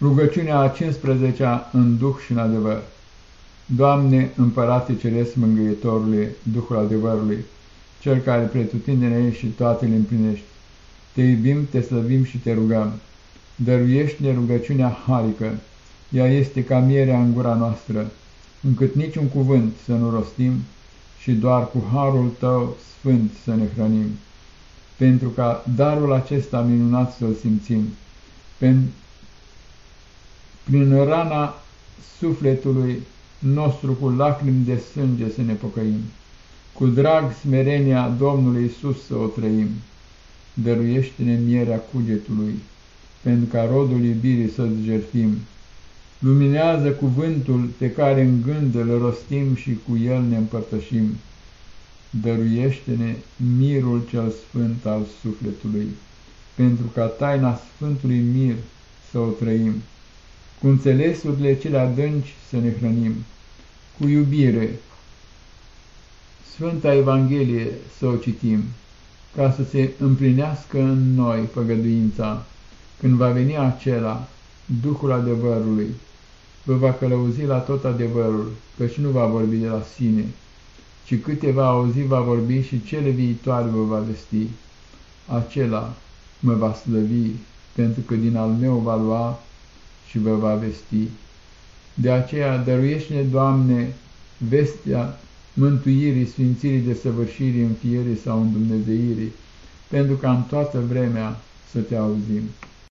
Rugăciunea a 15-a în Duh și în adevăr. Doamne, Împărate Ceresc Mângâietorule, Duhul adevărului, Cel care pretutindene ești și toate le împlinești, te iubim, te slăbim și te rugăm. Dăruiește-ne rugăciunea harică, ea este ca mierea în gura noastră, încât niciun cuvânt să nu rostim și doar cu harul tău sfânt să ne hrănim, pentru ca darul acesta minunat să-l simțim, prin rana sufletului nostru cu lacrimi de sânge să ne pocăim, cu drag smerenia Domnului Isus să o trăim. Dăruiește-ne mierea cugetului, pentru ca rodul iubirii să-ți jertfim. Luminează cuvântul pe care în gând îl rostim și cu el ne împărtășim. Dăruiește-ne mirul cel sfânt al sufletului, pentru ca taina Sfântului Mir să o trăim cu înțelesurile cele adânci să ne hrănim, cu iubire. Sfânta Evanghelie să o citim, ca să se împlinească în noi făgăduința, când va veni acela, Duhul adevărului, vă va călăuzi la tot adevărul, căci nu va vorbi de la sine, ci câte va auzi va vorbi și cele viitoare vă va vesti. Acela mă va slăvi, pentru că din al meu va lua și vă va vesti. De aceea dăruiește-ne, Doamne, vestea mântuirii, sfințirii, desăvârșirii, înfierii sau îndumnezeirii, pentru ca în toată vremea să te auzim.